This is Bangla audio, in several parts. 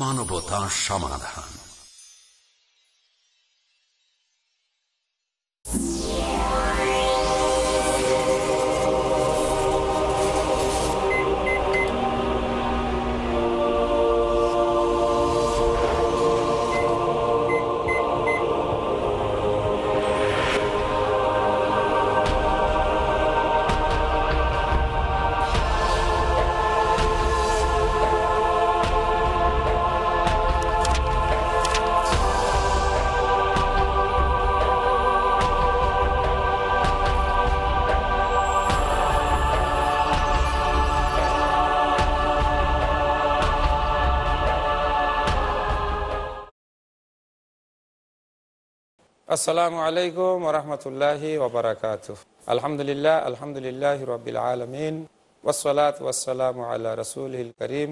মানবতা সমাধান। আসসালামু আলাইকুম ওরহমতুল্লাহি ওবরাকাত আলহামদুলিল্লাহ আলহামদুলিল্লাহ রবিল আলমিন ওসলাত ওয়াসালাম আল্লাহ রসুল করিম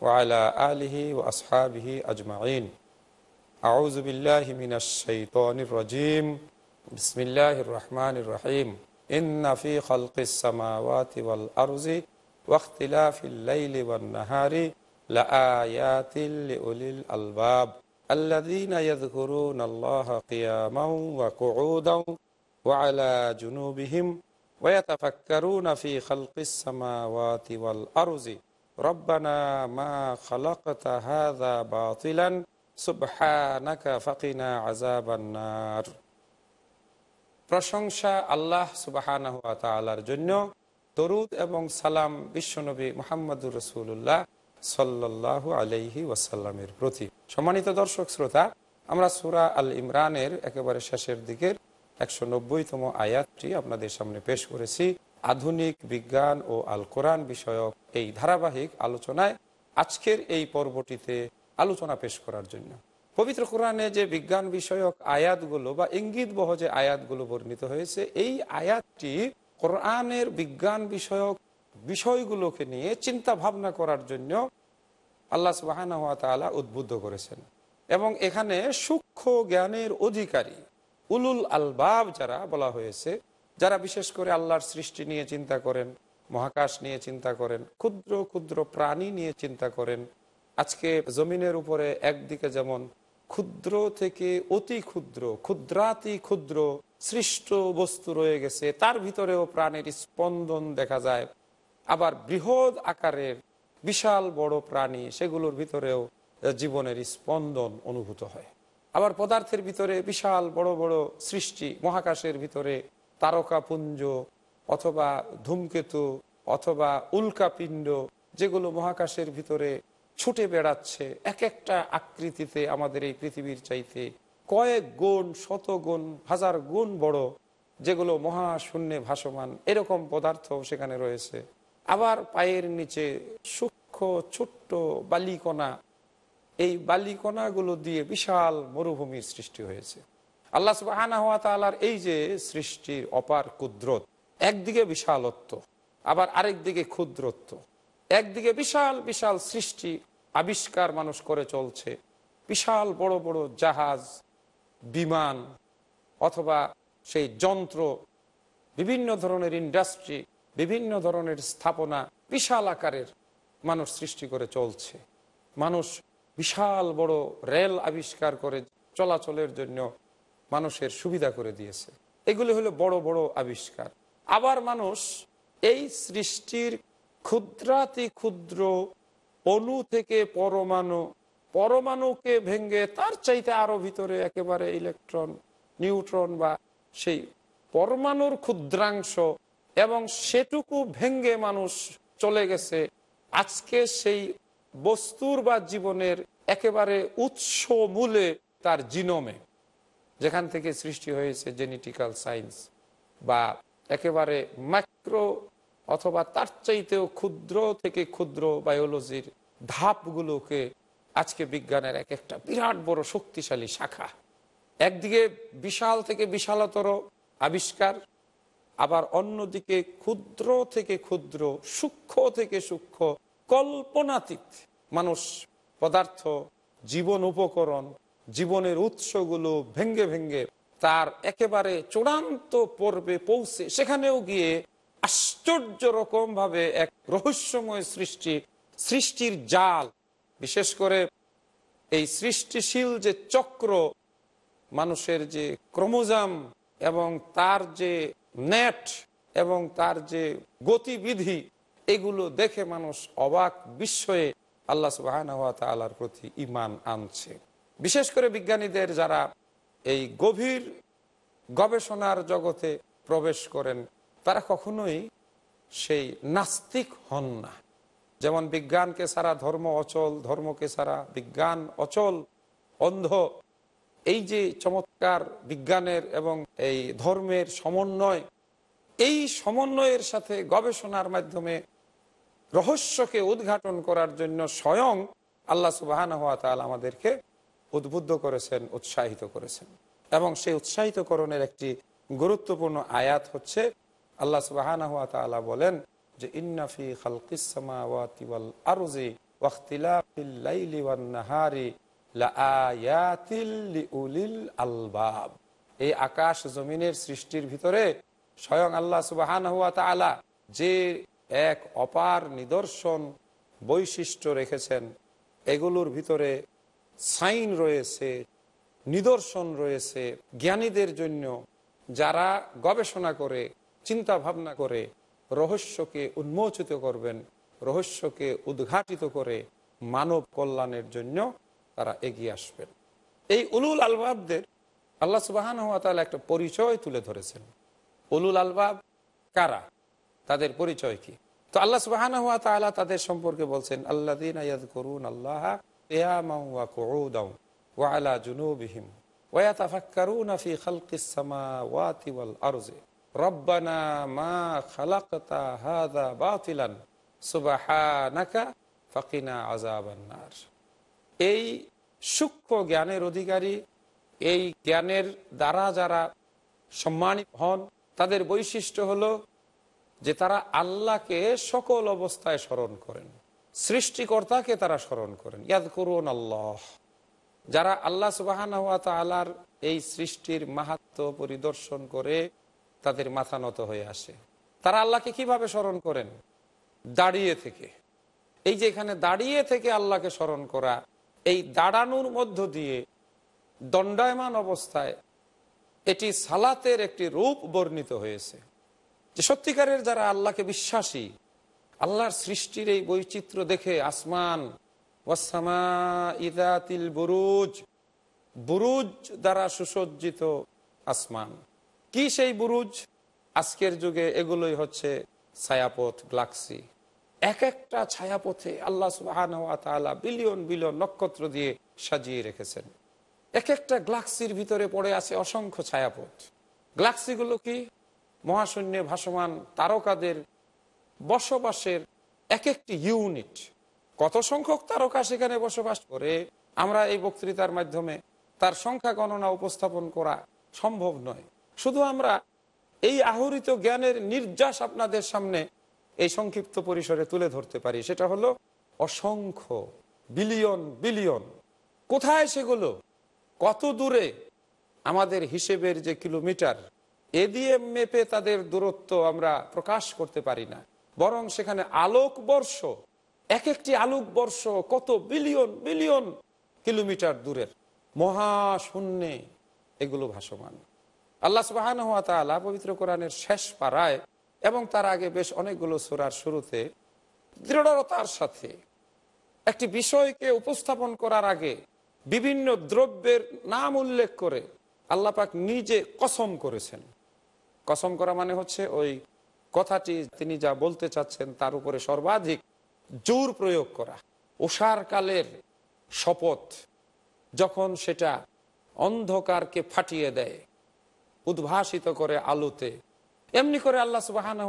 ওয়ালা আলিহি ও আসহাবিহি আজমাইন আউজবিল্লাহ মিনাশাইতানির রাজিম বিসমিল্লাহির রহমানির রহিম ইন্না ফি খালকিস সামাওয়াতি ওয়াল আরজি ওয়াখতিলাফিল লাইলি ওয়ান নাহারি লাআয়াতিল লিউলিল আলবাব الذين يذكرون الله قياما وقعودا وعلى جنوبهم ويتفكرون في خلق السماوات والأرض ربنا ما خلقت هذا باطلا سبحانك فقنا عذاب النار প্রশংসা আল্লাহ সুবাহানাহ তালার জন্য তরুদ এবং সালাম বিশ্বনবী মোহাম্মদুর রসুল্লাহ সাল্লাহ আলহি ওয়াসাল্লামের প্রতি সম্মানিত দর্শক শ্রোতা, আমরা সুরা আল ইমরানের একেবারে শেষের দিকের একশো নব্বইতম আয়াতটি আপনাদের সামনে পেশ করেছি। আধুনিক বিজ্ঞান ও আল কোরআন বিষয়ক এই ধারাবাহিক আলোচনায় আজকের এই পর্বটিতে আলোচনা পেশ করার জন্য। পবিত্র কোরআনে যে বিজ্ঞান বিষয়ক আয়াতগুলো বা ইঙ্গিত বহ যে আয়াতগুলো বর্ণিত হয়েছে, এই আয়াতটি কোরআনের বিজ্ঞান বিষয়ক বিষয়গুলোকে নিয়ে চিন্তা ভাবনা করার জন্য আল্লাহ সুবাহান উদ্বুদ্ধ করেছেন। এবং এখানে সূক্ষ্ম জ্ঞানের অধিকারী, উলুল আলবাব যারা বলা হয়েছে, যারা বিশেষ করে আল্লাহর সৃষ্টি নিয়ে চিন্তা করেন, মহাকাশ নিয়ে চিন্তা করেন, ক্ষুদ্র ক্ষুদ্র প্রাণী নিয়ে চিন্তা করেন, আজকে জমিনের উপরে একদিকে যেমন ক্ষুদ্র থেকে অতি ক্ষুদ্র, ক্ষুদ্রাতি ক্ষুদ্র সৃষ্ট বস্তু রয়ে গেছে, তার ভিতরেও প্রাণের স্পন্দন দেখা যায়, আবার বৃহৎ আকারের বিশাল বড় প্রাণী, সেগুলোর ভিতরেও জীবনের স্পন্দন অনুভূত হয়। আবার পদার্থের ভিতরে বিশাল বড় বড় সৃষ্টি, মহাকাশের ভিতরে তারকাপুঞ্জ অথবা ধূমকেতু অথবা উল্কাপিণ্ড যেগুলো মহাকাশের ভিতরে ছুটে বেড়াচ্ছে। এক একটা আকৃতিতে আমাদের এই পৃথিবীর চাইতে কয়েক গুণ, শত গুণ, হাজার গুণ বড়, যেগুলো মহাশূন্যে ভাসমান। এরকম পদার্থ সেখানে রয়েছে। আবার পায়ের নিচে সূক্ষ্ম, ছোট্ট বালিকণা। এই বালিকণাগুলো দিয়ে বিশাল মরুভূমির সৃষ্টি হয়েছে। আল্লাহ সুবাহ এই যে সৃষ্টির অপার ক্ষুদ্রত একদিকে বিশালত্ব, আবার আরেক দিকে ক্ষুদ্রত্ব। একদিকে বিশাল বিশাল সৃষ্টি, আবিষ্কার মানুষ করে চলছে। বিশাল, বড় বড় জাহাজ, বিমান, অথবা সেই যন্ত্র, বিভিন্ন ধরনের ইন্ডাস্ট্রি বিভিন্ন ধরনের স্থাপনা বিশাল আকারের মানুষ সৃষ্টি করে চলছে। মানুষ বিশাল বড় রেল আবিষ্কার করে চলাচলের জন্য মানুষের সুবিধা করে দিয়েছে। এগুলি হলো বড় বড় আবিষ্কার। আবার মানুষ এই সৃষ্টির ক্ষুদ্রাতি ক্ষুদ্র অণু থেকে পরমাণু, পরমাণুকে ভেঙ্গে তার চাইতে আরও ভিতরে একেবারে ইলেকট্রন, নিউট্রন বা সেই পরমাণুর ক্ষুদ্রাংশ এবং সেটুকু ভেঙ্গে মানুষ চলে গেছে। আজকে সেই বস্তুর বা জীবনের একেবারে উৎস মূলে তার জিনোমে, যেখান থেকে সৃষ্টি হয়েছে জেনেটিক্যাল সায়েন্স বা একেবারে মাইক্রো অথবা তার চাইতেও ক্ষুদ্র থেকে ক্ষুদ্র বায়োলজির ধাপগুলোকে আজকে বিজ্ঞানের এক একটা বিরাট বড় শক্তিশালী শাখা। একদিকে বিশাল থেকে বিশালতর আবিষ্কার আবার অন্যদিকে ক্ষুদ্র থেকে ক্ষুদ্র, সূক্ষ্ম থেকে সূক্ষ্ম, কল্পনাতীত মানুষ, পদার্থ, জীবন উপকরণ, জীবনের উৎসগুলো ভেঙ্গে ভেঙ্গে তার একেবারে চূড়ান্ত পর্বে পৌঁছে সেখানেও গিয়ে আশ্চর্য রকম ভাবে এক রহস্যময় সৃষ্টি, সৃষ্টির জাল। বিশেষ করে এই সৃষ্টিশীল যে চক্র, মানুষের যে ক্রোমোজাম এবং তার যে নেট এবং তার যে গতিবিধি, এগুলো দেখে মানুষ অবাক বিস্ময়ে আল্লাহ সুবাহর প্রতি ইমান আনছে। বিশেষ করে বিজ্ঞানীদের যারা এই গভীর গবেষণার জগতে প্রবেশ করেন, তারা কখনোই সেই নাস্তিক হন না। যেমন বিজ্ঞানকে সারা ধর্ম অচল, ধর্মকে সারা বিজ্ঞান অচল, অন্ধ এই যে চমৎকার বিজ্ঞানের এবং এই ধর্মের সমন্বয়, এই সমন্বয়ের সাথে গবেষণার মাধ্যমে রহস্যকে উদ্ঘাটন করার জন্য স্বয়ং আল্লাহ সুবাহান হাত আমাদেরকে উদ্বুদ্ধ করেছেন, উৎসাহিত করেছেন। এবং সেই উৎসাহিতকরণের একটি গুরুত্বপূর্ণ আয়াত হচ্ছে, আল্লাহ সুবাহান হাত বলেন যে ইন্নাফি খালকিসামাওয়াতি ওয়াল আরজি ওয়াখতিলাফিল আলবাব। এই আকাশ জমিনের সৃষ্টির ভিতরে স্বয়ং আল্লাহ সুবাহান হুয়া তালা যে এক অপার নিদর্শন বৈশিষ্ট্য রেখেছেন, এগুলোর ভিতরে সাইন রয়েছে, নিদর্শন রয়েছে জ্ঞানীদের জন্য, যারা গবেষণা করে চিন্তা ভাবনা করে, রহস্যকে উন্মোচিত করবেন, রহস্যকে উদ্ঘাটিত করে মানব কল্যাণের জন্য তারা এগিয়ে আসবেন এই উলুল আলবাবদের আল্লাহ সুবাহান একটা পরিচয় তুলে ধরেছেন উলুল আলবাব কারা তাদের পরিচয় কি তো আল্লাহ সুবাহান তাদের সম্পর্কে বলছেন আল্লাহ করুন আল্লাহ وعلى جنوبهم ويتفكرون في خلق السماوات والأرض ربنا ما خلقت هذا باطلا سبحانك فقنا عذاب النار এই সূক্ষ্ম জ্ঞানের অধিকারী, এই জ্ঞানের দ্বারা যারা সম্মানিত হন, তাদের বৈশিষ্ট্য হলো যে তারা আল্লাহকে সকল অবস্থায় স্মরণ করেন। সৃষ্টিকর্তাকে তারা স্মরণ করেন। ইয়াদ করুন আল্লাহ যারা আল্লাহ সুবাহান তালার এই সৃষ্টির মাহাত্ম পরিদর্শন করে তাদের মাথা নত হয়ে আসে। তারা আল্লাহকে কীভাবে স্মরণ করেন? দাঁড়িয়ে থেকে। এই যে এখানে দাঁড়িয়ে থেকে আল্লাহকে স্মরণ করা এই দাঁড়ানোর মধ্য দিয়ে দণ্ডায়মান অবস্থায় এটি সালাতের একটি রূপ বর্ণিত হয়েছে। যে সত্যিকারের যারা আল্লাহকে বিশ্বাসী, আল্লাহর সৃষ্টির এই বৈচিত্র্য দেখে আসমান ওয়াসামা বুরুজ বুরুজ দ্বারা সুসজ্জিত আসমান। কি সেই বুরুজ? আজকের যুগে এগুলোই হচ্ছে ছায়াপথ, গ্লাক্সি। এক একটা ছায়াপথে আল্লাহ সুবাহান বিলিয়ন বিলিয়ন নক্ষত্র দিয়ে সাজিয়ে রেখেছেন। এক একটা গ্লাক্সির ভিতরে পড়ে আছে অসংখ্য ছায়াপথ। গ্লাক্সিগুলো কি? মহাশূন্যে ভাসমান তারকাদের বসবাসের এক একটি ইউনিট। কত সংখ্যক তারকা সেখানে বসবাস করে, আমরা এই বক্তৃতার মাধ্যমে তার সংখ্যা গণনা উপস্থাপন করা সম্ভব নয়। শুধু আমরা এই আহরিত জ্ঞানের নির্যাস আপনাদের সামনে এই সংক্ষিপ্ত পরিসরে তুলে ধরতে পারি। সেটা হলো অসংখ্য বিলিয়ন বিলিয়ন। কোথায় সেগুলো? কত দূরে? আমাদের হিসেবের যে কিলোমিটার, এ দিয়ে মেপে তাদের দূরত্ব আমরা প্রকাশ করতে পারি না। বরং সেখানে আলোক বর্ষ এক একটি আলোক বর্ষ কত বিলিয়ন বিলিয়ন কিলোমিটার দূরের। মহাশূন্যে এগুলো ভাসমান। আল্লাহ সুবাহান হাত পবিত্র কোরআনের শেষ পাড়ায় এবং তার আগে বেশ অনেকগুলো সুরার শুরুতে দৃঢ়তার সাথে একটি বিষয়কে উপস্থাপন করার আগে বিভিন্ন দ্রব্যের নাম উল্লেখ করে আল্লাপাক নিজে কসম করেছেন। কসম করা মানে হচ্ছে ওই কথাটি তিনি যা বলতে চাচ্ছেন তার উপরে সর্বাধিক জোর প্রয়োগ করা। ওষার কালের শপথ যখন সেটা অন্ধকারকে ফাটিয়ে দেয়, উদ্ভাসিত করে আলোতে এমনি করে আল্লাহ সুবাহান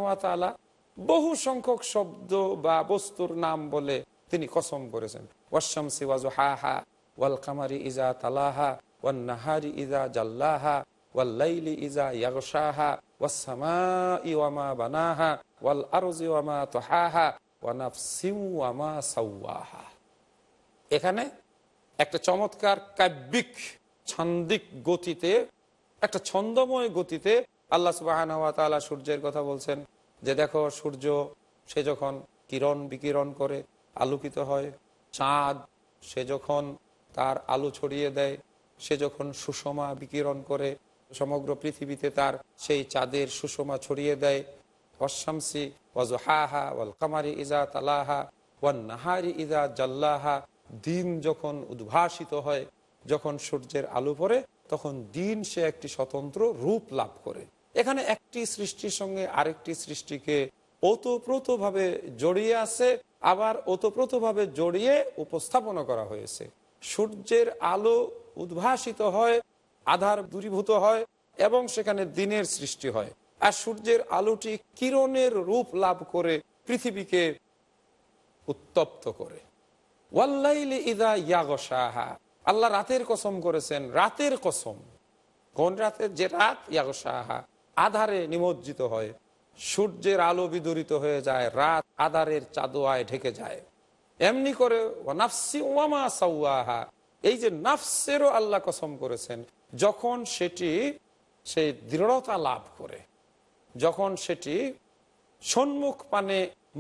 বহু সংখ্যক শব্দ বা বস্তুর নাম বলে তিনি কসম করেছেন। ওয়াসাম সিওয়াজ হা হা ওয়াল কামারি ইজা তালাহা ওয়ান নাহারি ইজা জাল্লাহা, ওয়াল্লাইলি ইজা ইয়াগশাহা ওয়াসামা ইওয়ামা বানাহা ওয়াল আরজি ওয়ামা তোহাহা এখানে একটা চমৎকার কাব্যিক, ছান্দিক গতিতে, একটা ছন্দময় গতিতে আল্লাহ সুবাহান সূর্যের কথা বলছেন যে দেখো সূর্য, সে যখন কিরণ বিকিরণ করে, আলোকিত হয়, চাঁদ, সে যখন তার আলো ছড়িয়ে দেয়, সে যখন সুষমা বিকিরণ করে, সমগ্র পৃথিবীতে তার সেই চাঁদের সুষমা ছড়িয়ে দেয় অশামসি ওয়াজহাহা ওয়াল কামারি ইজা তালাহা ওয়ান নাহারি ইজা জাল্লাহা, দিন যখন উদ্ভাসিত হয়, যখন সূর্যের আলো পড়ে, তখন দিন সে একটি স্বতন্ত্র রূপ লাভ করে। এখানে একটি সৃষ্টির সঙ্গে আরেকটি সৃষ্টিকে ওতপ্রোতভাবে জড়িয়ে আছে, আবার ওতপ্রোতভাবে জড়িয়ে উপস্থাপনা করা হয়েছে। সূর্যের আলো উদ্ভাসিত হয়, আধার দূরীভূত হয়, এবং সেখানে দিনের সৃষ্টি হয়। আর সূর্যের আলোটি কিরণের রূপ লাভ করে পৃথিবীকে উত্তপ্ত করে। ওয়াল্লাইলি ইদা আল্লাহ রাতের কসম করেছেন, রাতের কসম। কোন রাতের যে রাত? ইয়াগসাহা আধারে নিমজ্জিত হয়। সূর্যের আলো বিদরিত হয়ে যায়, রাত আধারের চাদোয়ায় ঢেকে যায়। এমনি করে নাফসি ওয়ামা সাউয়াহা এই যে নাফসেরও আল্লাহ কসম করেছেন, যখন সেটি সেই দৃঢ়তা লাভ করে, যখন সেটি সম্মুখ পানে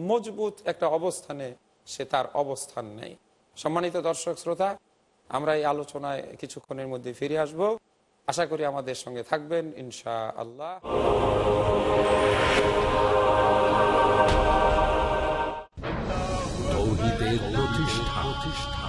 মজবুত একটা অবস্থানে সে তার অবস্থান নেই সম্মানিত দর্শক শ্রোতা, আমরা এই আলোচনায় কিছুক্ষণের মধ্যে ফিরে আসব। আশা করি আমাদের সঙ্গে থাকবেন ইনশা আল্লাহ প্রতিষ্ঠা।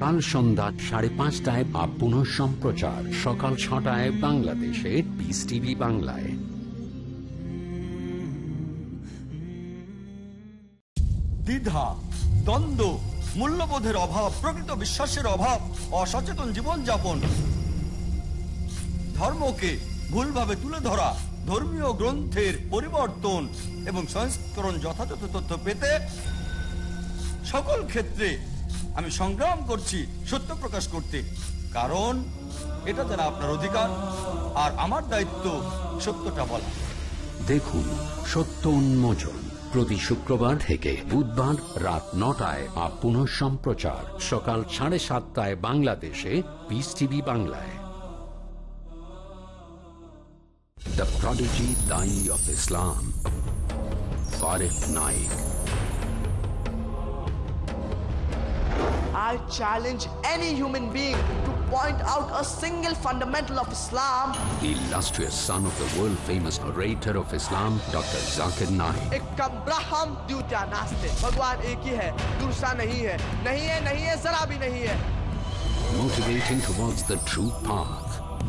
কাল সন্ধ্যা সাড়ে পাঁচটায় বা পুনঃ সম্প্রচার। সকাল ছটায় বাংলাদেশে পিস টিভি বাংলায়। দ্বিধা, দ্বন্দ্ব, মূল্যবোধের অভাব, প্রকৃত বিশ্বাসের অভাব, অসচেতন জীবনযাপন, ধর্মকে ভুলভাবে তুলে ধরা, ধর্মীয় গ্রন্থের পরিবর্তন এবং সংস্করণ যথাযথ তথ্য পেতে সকল ক্ষেত্রে আমি সংগ্রাম করছি, সত্য প্রকাশ করতে। কারণ এটা যেন আপনার অধিকার, আর আমার দায়িত্ব সত্যটা বলা। দেখুন, সত্য উন্মোচন প্রতি শুক্রবার থেকে বুধবার রাত নটায় বা পুনঃ সম্প্রচার সকাল সাড়ে সাতটায় বাংলাদেশে পিস টিভি বাংলায়। দ্য প্রডিজি দাই of Islam ফারেক Naik I challenge any human being to point out a single fundamental of Islam. The illustrious son of the world-famous orator of Islam, Dr. Zakir Naik. Dutya. Bhagwan ek hi hai, dursa nahi hai. Nahi hai, nahi hai, zara bhi nahi hai. Motivating towards the true path.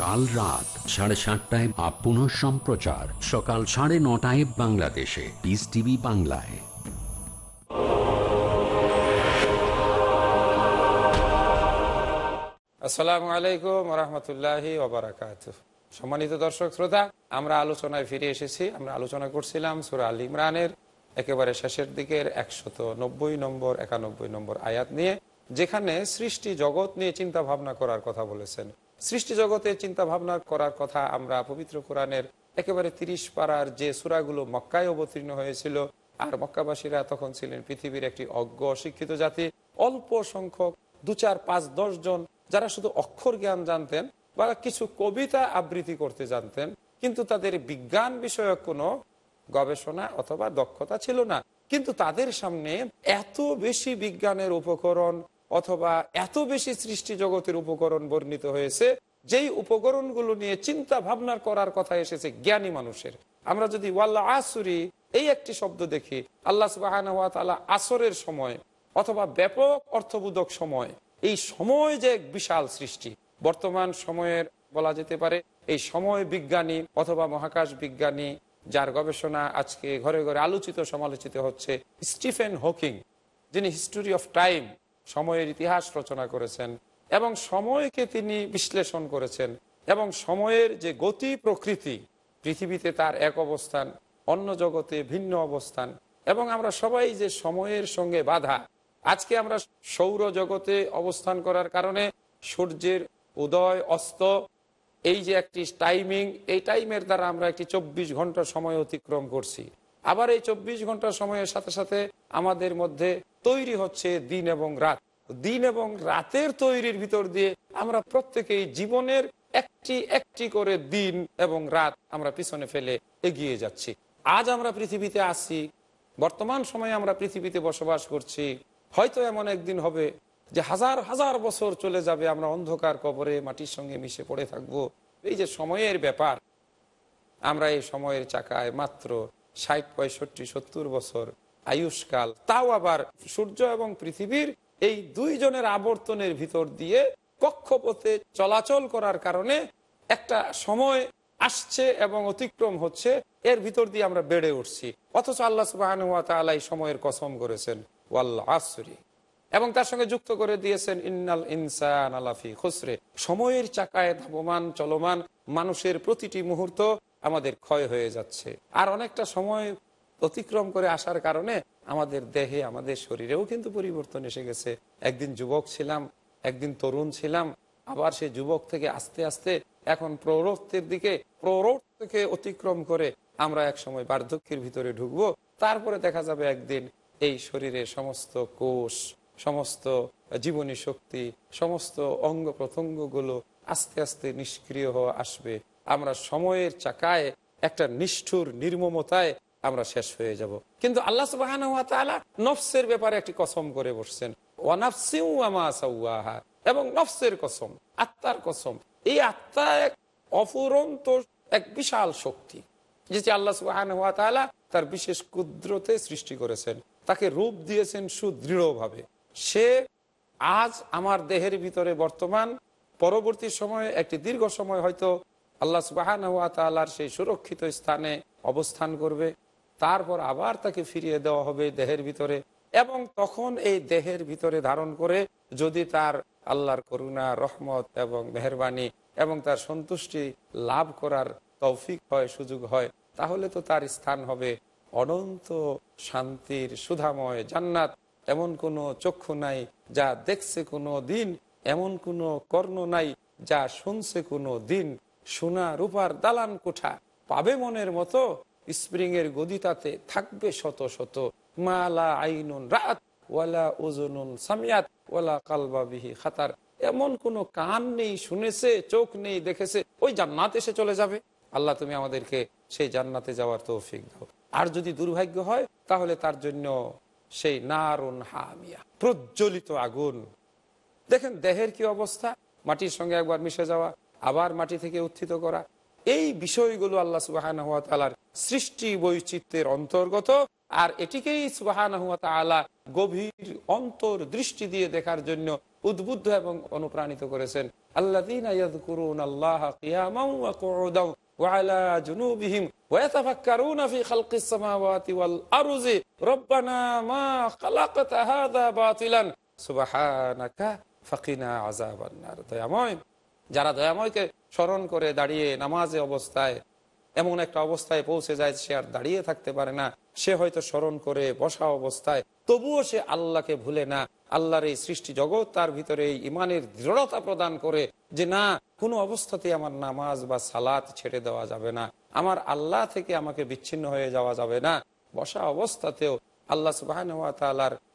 কাল রাত সাড়ে সাতটায় বা পুনঃ সম্প্রচার। সকাল সাড়ে নটায় বাংলাদেশে। পিস টিভি বাংলায়। আসসালামু আলাইকুম রহমতুল্লাহি সম্মানিত দর্শক শ্রোতা, আমরা আলোচনায় ফিরে এসেছি। আমরা আলোচনা করছিলাম সুরা আল ইমরানের একেবারে শেষের দিকের একশত নব্বই নম্বর, একানব্বই নম্বর আয়াত নিয়ে, যেখানে সৃষ্টি জগৎ নিয়ে চিন্তা ভাবনা করার কথা বলেছেন। সৃষ্টি জগতে চিন্তা ভাবনা করার কথা আমরা পবিত্র কোরআনের একেবারে তিরিশ পাড়ার যে সুরাগুলো মক্কায় অবতীর্ণ হয়েছিল, আর মক্কাবাসীরা তখন ছিলেন পৃথিবীর একটি অজ্ঞ অশিক্ষিত জাতি। অল্প সংখ্যক, দু চার পাঁচ দশ জন, যারা শুধু অক্ষর জ্ঞান জানতেন বা কিছু কবিতা আবৃত্তি করতে জানতেন, কিন্তু তাদের বিজ্ঞান বিষয়ক কোনো গবেষণা অথবা দক্ষতা ছিল না। কিন্তু তাদের সামনে এত বেশি বিজ্ঞানের উপকরণ অথবা এত বেশি সৃষ্টি জগতের উপকরণ বর্ণিত হয়েছে, যেই উপকরণগুলো নিয়ে চিন্তা ভাবনার করার কথা এসেছে জ্ঞানী মানুষের। আমরা যদি ওয়াল্লা আসুরি এই একটি শব্দ দেখি, আল্লাহ সুবাহ আসরের সময় অথবা ব্যাপক অর্থবোধক সময়, এই সময় যে এক বিশাল সৃষ্টি। বর্তমান সময়ের বলা যেতে পারে, এই সময় বিজ্ঞানী অথবা মহাকাশ বিজ্ঞানী যার গবেষণা আজকে ঘরে ঘরে আলোচিত সমালোচিত হচ্ছে, স্টিফেন হকিং, যিনি হিস্টোরি অফ টাইম সময়ের ইতিহাস রচনা করেছেন এবং সময়কে তিনি বিশ্লেষণ করেছেন এবং সময়ের যে গতি প্রকৃতি, পৃথিবীতে তার এক অবস্থান, অন্য জগতে ভিন্ন অবস্থান এবং আমরা সবাই যে সময়ের সঙ্গে বাধা, আজকে আমরা সৌর জগতে অবস্থান করার কারণে সূর্যের উদয় অস্ত, এই যে একটি টাইমিং এই টাইমের দ্বারা আমরা একটি চব্বিশ ঘণ্টা সময় অতিক্রম করছি। আবার এই চব্বিশ ঘণ্টা সময়ের সাথে সাথে আমাদের মধ্যে তৈরি হচ্ছে দিন এবং রাত। দিন এবং রাতের তৈরির ভিতর দিয়ে আমরা প্রত্যেকেই জীবনের একটি একটি করে দিন এবং রাত আমরা পিছনে ফেলে এগিয়ে যাচ্ছি। আজ আমরা পৃথিবীতে আসি বর্তমান সময়ে আমরা পৃথিবীতে বসবাস করছি। হয়তো এমন একদিন হবে যে হাজার হাজার বছর চলে যাবে আমরা অন্ধকার কবরে মাটির সঙ্গে মিশে পড়ে থাকব। এই যে সময়ের ব্যাপার, আমরা এই সময়ের চাকায় মাত্র ষাট, পঁয়ষট্টি, সত্তর বছর আয়ুষ্কাল, তাও আবার সূর্য এবং পৃথিবীর এই দুইজনের আবর্তনের ভিতর দিয়ে কক্ষপথে চলাচল করার কারণে একটা সময় আসছে এবং অতিক্রম হচ্ছে, এর ভিতর দিয়ে আমরা বেড়ে উঠছি। অথচ আল্লাহ সুবাহ সময়ের কসম করেছেন ওয়াল্লা আসরি। এবং তার সঙ্গে যুক্ত করে দিয়েছেন, ইন্নাল ইনসান আলাফি খুসরে। সময়ের চাকায় ধাবমান, চলমান মানুষের প্রতিটি মুহূর্ত আমাদের ক্ষয় হয়ে যাচ্ছে। আর অনেকটা সময় অতিক্রম করে আসার কারণে আমাদের দেহে, আমাদের শরীরেও কিন্তু পরিবর্তন এসে গেছে। একদিন যুবক ছিলাম, একদিন তরুণ ছিলাম, আবার সেই যুবক থেকে আস্তে আস্তে এখন প্রৌঢ়ত্বের দিকে প্রৌঢ় থেকে অতিক্রম করে আমরা এক সময় বার্ধক্যের ভিতরে ঢুকবো। তারপরে দেখা যাবে একদিন এই শরীরের সমস্ত কোষ, সমস্ত জীবনী শক্তি, সমস্ত অঙ্গ প্রত্যঙ্গগুলো আস্তে আস্তে নিষ্ক্রিয় হওয়া আসবে। আমরা সময়ের চাকায়, একটা নিষ্ঠুর নির্মমতায় আমরা শেষ হয়ে যাব। কিন্তু আল্লাহ সুবাহ নফসের ব্যাপারে একটি কসম করে বসছেন। এবং নফসের কসম, আত্মার কসম, এই আত্মা এক অফুরন্ত, এক বিশাল শক্তি। যেটি আল্লাহ সুবাহ তার বিশেষ কুদ্রতে সৃষ্টি করেছেন। তাকে রূপ দিয়েছেন সুদৃঢ়ভাবে। সে আজ আমার দেহের ভিতরে বর্তমান পরবর্তী সময়ে, একটি দীর্ঘ সময় হয়তো আল্লাহ সুবাহান সেই সুরক্ষিত স্থানে অবস্থান করবে। তারপর আবার তাকে ফিরিয়ে দেওয়া হবে দেহের ভিতরে এবং তখন এই দেহের ভিতরে ধারণ করে যদি তার আল্লাহর করুণা, রহমত এবং মেহরবানি এবং তার সন্তুষ্টি লাভ করার তৌফিক হয়, সুযোগ হয়, তাহলে তো তার স্থান হবে অনন্ত শান্তির সুধাময় জান্নাত। এমন কোনো চক্ষু নাই যা দেখছে কোনো দিন এমন কোনো কর্ণ নাই যা শুনছে কোনো দিন। সোনা রূপার দালান কোঠা, পাবে মনের মতো স্প্রিং এর গদিতাতে থাকবে শত শত। মালা আইনুন রাত, ওয়ালা ওজনুন সামিয়াত, ওয়ালা কালবাবিহি খাতার। এমন কোনো কান নেই, শুনেছে, চোখ নেই, দেখেছে, ওই জান্নাত এসে চলে যাবে। আল্লাহ তুমি আমাদেরকে সেই জান্নাতে যাওয়ার তৌফিক দাও। আর যদি দুর্ভাগ্য হয়, তাহলে তার জন্য সেই নারুন হামিয়া, প্রজ্বলিত আগুন। দেখেন দেহের কি অবস্থা মাটির সঙ্গে একবার মিশে যাওয়া আবার মাটি থেকে উত্থিত করা এই বিষয়গুলো আল্লাহ সুবাহান তালার সৃষ্টি বৈচিত্র্যের অন্তর্গত আর এটিকেই সুবাহান তালা গভীর অন্তর দৃষ্টি দিয়ে দেখার জন্য উদ্বুদ্ধ এবং অনুপ্রাণিত করেছেন আল্লাহ আল্লাহ وعلى جنوبهم ويتفكرون في خلق السماوات والأرض ربنا ما خلقت هذا باطلا سبحانك যারা দয়াময়কে স্মরণ করে দাঁড়িয়ে নামাজে অবস্থায় এমন একটা অবস্থায় পৌঁছে যায়, সে আর দাঁড়িয়ে থাকতে পারে না। সে হয়তো স্মরণ করে বসা অবস্থায়, তবুও সে আল্লাহকে ভুলে না। আল্লাহর এই সৃষ্টি জগৎ তার ভিতরে এই ইমানের দৃঢ়তা প্রদান করে যে, না, কোনো অবস্থাতে আমার নামাজ বা সালাত ছেড়ে দেওয়া যাবে না। আমার আল্লাহ থেকে আমাকে বিচ্ছিন্ন হয়ে যাওয়া যাবে না। বসা অবস্থাতেও আল্লাহ সুবাহ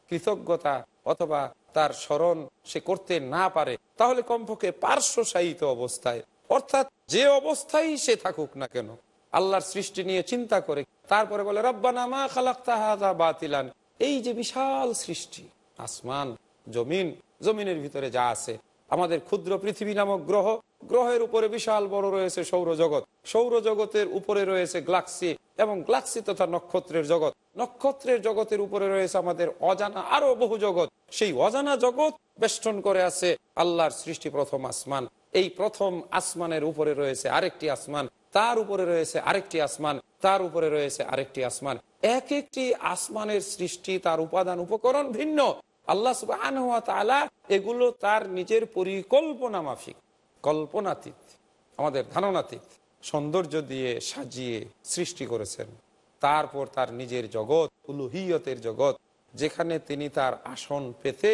কৃতজ্ঞতা অথবা তার স্মরণ সে করতে না পারে, তাহলে কমপক্ষে পার্শ্বশায়িত অবস্থায়, অর্থাৎ যে অবস্থায় সে থাকুক না কেন, আল্লাহর সৃষ্টি নিয়ে চিন্তা করে, তারপরে বলে রব্বানামা খালাক তাহাদা বাতিলান। এই যে বিশাল সৃষ্টি, আসমান, জমিন, জমিনের ভিতরে যা আছে, আমাদের ক্ষুদ্র পৃথিবী নামক গ্রহ, গ্রহের উপরে বিশাল বড় রয়েছে সৌরজগৎ, সৌরজগতের উপরে রয়েছে গ্লাক্সি এবং গ্লাক্সি তথা নক্ষত্রের জগৎ। নক্ষত্রের জগতের উপরে রয়েছে আমাদের অজানা আরও বহু জগৎ সেই অজানা জগৎ বেষ্টন করে আছে আল্লাহর সৃষ্টি প্রথম আসমান। এই প্রথম আসমানের উপরে রয়েছে আরেকটি আসমান, তার উপরে রয়েছে আরেকটি আসমান, তার উপরে রয়েছে আরেকটি আসমান। এক একটি আসমানের সৃষ্টি, তার উপাদান, উপকরণ ভিন্ন। আল্লাহ সুবাহ এগুলো তার নিজের পরিকল্পনা মাফিক, কল্পনাতীত, আমাদের ধারণাতীত, সৌন্দর্য দিয়ে সাজিয়ে সৃষ্টি করেছেন। তারপর তার নিজের জগৎ, উলুহিয়তের জগৎ যেখানে তিনি তার আসন পেতে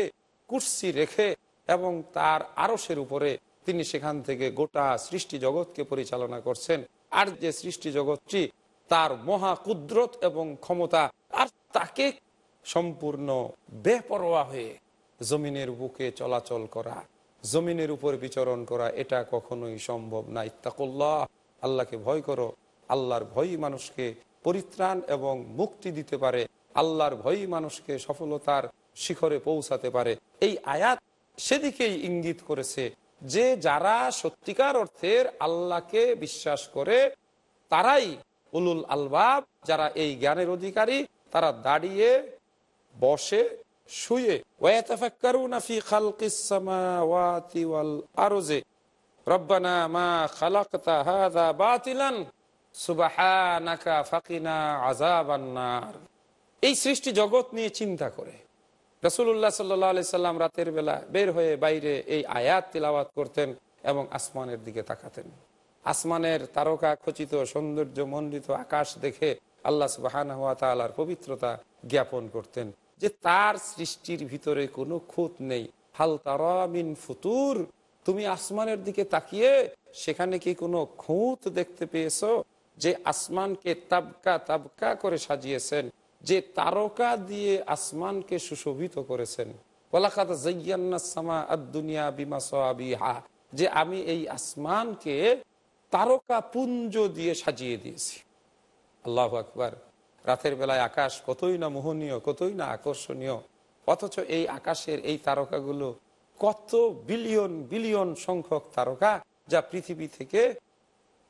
কুর্সি রেখে এবং তার আরসের উপরে তিনি সেখান থেকে গোটা সৃষ্টি জগৎকে পরিচালনা করছেন। আর যে সৃষ্টি জগৎটি তার মহা কুদরত এবং ক্ষমতা, আর তাকে সম্পূর্ণ বেপরোয়া হয়ে জমিনের বুকে চলাচল করা, জমিনের উপর বিচরণ করা, এটা কখনোই সম্ভব না ইত্তাকুল্লাহ, আল্লাহকে ভয় করো। আল্লাহর ভয়ই মানুষকে পরিত্রাণ এবং মুক্তি দিতে পারে। আল্লাহর ভয়ই মানুষকে সফলতার শিখরে পৌঁছাতে পারে। এই আয়াত সেদিকেই ইঙ্গিত করেছে যে যারা সত্যিকার অর্থের আল্লাহকে বিশ্বাস করে, তারাই উলুল আলবাব। যারা এই জ্ঞানের অধিকারী, তারা দাঁড়িয়ে বসে, শুয়ে রব্বানা মা এই সৃষ্টি জগৎ নিয়ে চিন্তা করে। রসুল্লাহ সাল্লাহ সাল্লাম রাতের বেলা বের হয়ে বাইরে এই আয়াত তিলাওয়াত করতেন এবং আসমানের দিকে তাকাতেন। আসমানের তারকা খচিত সৌন্দর্য মণ্ডিত আকাশ দেখে আল্লাহ সুবাহান হাত তালার পবিত্রতা জ্ঞাপন করতেন যে তার সৃষ্টির ভিতরে কোনো খুঁত নেই। হাল তারামিন ফুতুর, তুমি আসমানের দিকে তাকিয়ে সেখানে কি কোনো খুঁত দেখতে পেয়েছ? যে আসমানকে তাবকা তাবকা করে সাজিয়েছেন যে তারকা দিয়ে আসমানকে সুশোভিত করেছেন। যে আমি এই আসমানকে তারকা পুঞ্জ দিয়ে সাজিয়ে দিয়েছি। আল্লাহ আকবার। রাতের বেলায় আকাশ কতই না মোহনীয়, কতই না আকর্ষণীয়। অথচ এই আকাশের এই তারকাগুলো কত বিলিয়ন বিলিয়ন সংখ্যক তারকা, যা পৃথিবী থেকে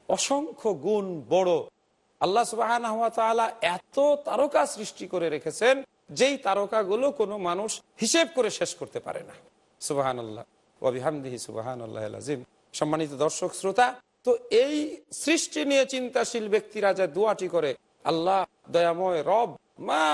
অসংখ্য গুণ বড় আল্লাহ সুবাহ এত তারকা সৃষ্টি করে রেখেছেন, যেই তারকাগুলো কোনো মানুষ হিসেব করে শেষ করতে পারে না। সুবাহান আল্লাহ ওবিহামদিহি সুবাহান আল্লাহ আজিম সম্মানিত দর্শক, শ্রোতা, তো এই সৃষ্টি নিয়ে চিন্তাশীল ব্যক্তিরা যা দোয়াটি করে, আল্লাহ দয়াময় রব, মা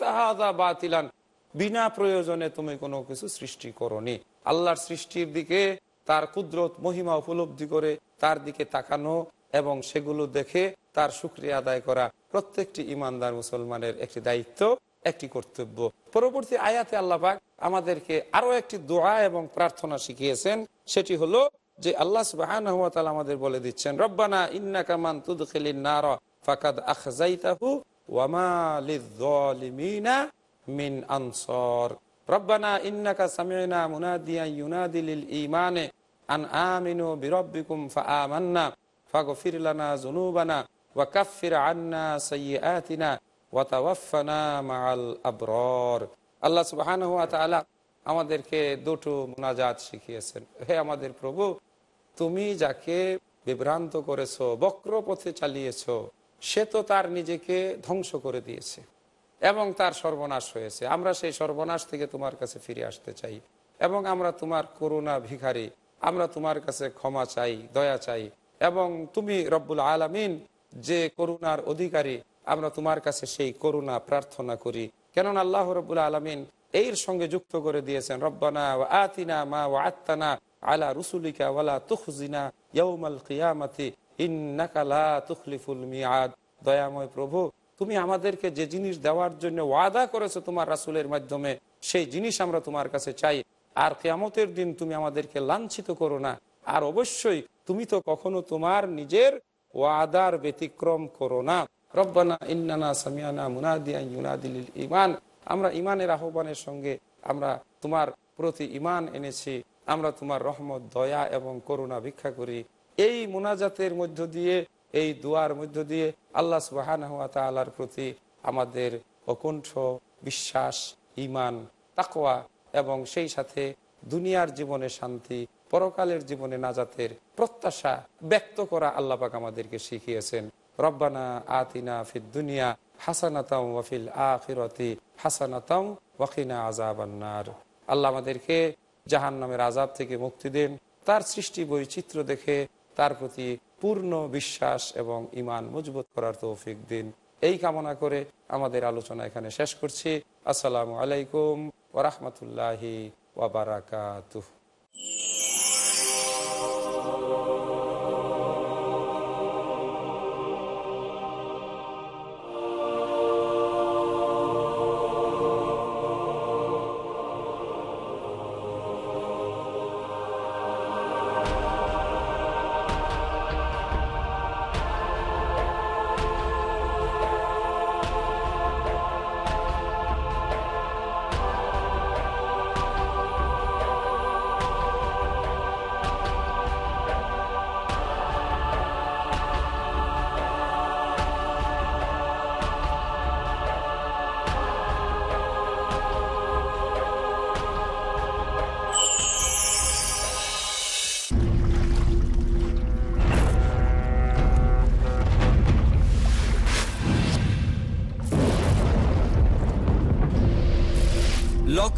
তাহাদা বাতিলান, বিনা প্রয়োজনে তুমি কোনো কিছু সৃষ্টি করনি। আল্লাহর সৃষ্টির দিকে তার কুদরত, মহিমা উপলব্ধি করে তার দিকে তাকানো এবং সেগুলো দেখে তার সুক্রিয়া আদায় করা প্রত্যেকটি ইমানদার মুসলমানের একটি দায়িত্ব, একটি কর্তব্য। পরবর্তী আয়াতে আল্লাপাক আমাদেরকে আরও একটি দোয়া এবং প্রার্থনা শিখিয়েছেন। সেটি হলো যে আল্লাহ সুবাহ আমাদের বলে দিচ্ছেন, রব্বানা ইন্না কামান তুদখিলিন নার ফাকাদ আখজাইতাহু ওয়ামা লিয-যালিমিনা মিন আনসার। লানা যুনুবানা ওয়া কাফফির আন্না সাইয়্যাতিনা ওয়া তাওয়াফফানা মাআল আবরার। আল্লাহ আমাদেরকে দুটো মুনাজাত শিখিয়েছেন। হে আমাদের প্রভু, তুমি যাকে বিভ্রান্ত করেছ বক্র পথে চালিয়েছো, সে তো তার নিজেকে ধ্বংস করে দিয়েছে এবং তার সর্বনাশ হয়েছে। আমরা সেই সর্বনাশ থেকে তোমার কাছে ফিরে আসতে চাই এবং আমরা তোমার করুণা ভিখারি, আমরা তোমার কাছে ক্ষমা চাই, দয়া চাই। এবং তুমি রব্বুল আলমিন যে করুণার অধিকারী, আমরা তোমার কাছে সেই করুণা প্রার্থনা করি। কেননা আল্লাহ রব্বুল আলমিন এর সঙ্গে যুক্ত করে দিয়েছেন, রব্বানা আতিনা মা ও আত্মানা আলা রুসুলিকা ওয়ালা তুখজিনা ইয়ৌমাল কিয়ামাতি ইন্নাকালা তুখলিফুল মিয়াদ দয়াময় প্রভু, তুমি আমাদেরকে যে জিনিস দেওয়ার জন্য ওয়াদা করেছ তোমার রাসুলের মাধ্যমে, সেই জিনিস আমরা তোমার কাছে চাই। আর কেয়ামতের দিন তুমি আমাদেরকে লাঞ্ছিত করো না। আর অবশ্যই তুমি তো কখনো তোমার নিজের ওয়াদার ব্যতিক্রম করো না। রব্বানা ইন্নানা সামিয়ানা মুনাদিয়া ইউনাদিল ইমান আমরা ইমানের আহ্বানের সঙ্গে আমরা তোমার প্রতি ইমান এনেছি। আমরা তোমার রহমত, দয়া এবং করুণা ভিক্ষা করি। এই মোনাজাতের মধ্য দিয়ে, এই দুয়ার মধ্য দিয়ে আল্লাহ সুবাহান তালার প্রতি আমাদের অকুণ্ঠ বিশ্বাস ইমান তাকোয়া এবং সেই সাথে দুনিয়ার জীবনে শান্তি পরকালের জীবনে নাজাতের প্রত্যাশা ব্যক্ত করা আল্লাপাক আমাদেরকে শিখিয়েছেন। রব্বানা আতিনা ফিদ দুনিয়া হাসানাতাম ওয়াফিল আখিরতি হাসানাতাম ওয়াকিনা আজাবান্নার আল্লাহ আমাদেরকে জাহান নামের আজাব থেকে মুক্তি দেন, তার সৃষ্টি বৈচিত্র্য দেখে তার প্রতি পূর্ণ বিশ্বাস এবং ইমান মজবুত করার তৌফিক দিন। এই কামনা করে আমাদের আলোচনা এখানে শেষ করছি। আসসালামু আলাইকুম ওরহমতুল্লাহি ওবরাকাতুহ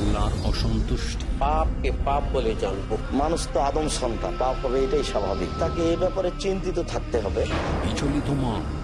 আল্লাহর অসন্তুষ্টি। পাপকে পাপ বলে জানব। মানুষ তো আদম সন্তান পাপ হবে এটাই স্বাভাবিক। তাকে এই ব্যাপারে চিন্তিত থাকতে হবে। বিচলিত মন।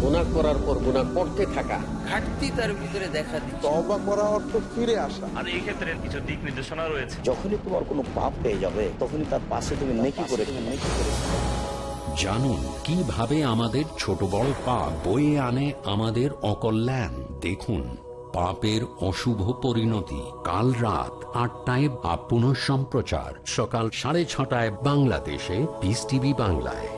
গুণা করার পর গুণা করতে থাকা। ঘাটতি তার ভিতরে দেখা দিচ্ছে। তবা করা অর্থ ফিরে আসা। আর এই ক্ষেত্রে কিছু দিক নির্দেশনা রয়েছে। যখনই তোমার কোনো পাপ পেয়ে যাবে তখনই তার পাশে তুমি নেকি করে নেকি করে জানুন কীভাবে আমাদের ছোট বড় পাপ বয়ে আনে আমাদের অকল্যাণ? দেখুন পাপের অশুভ পরিণতি কাল রাত আটটায় বা পুনঃ সম্প্রচার সকাল সাড়ে ছটায় বাংলাদেশে পিস টিভি বাংলায়।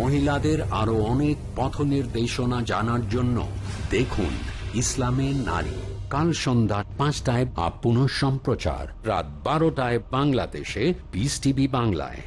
মহিলাদের আরও অনেক পথ নির্দেশনা জানার জন্য দেখুন ইসলামের নারী। কাল সন্ধ্যা পাঁচটায় আপ পুনঃ সম্প্রচার রাত বারোটায় বাংলাদেশে বিস টিভি বাংলায়।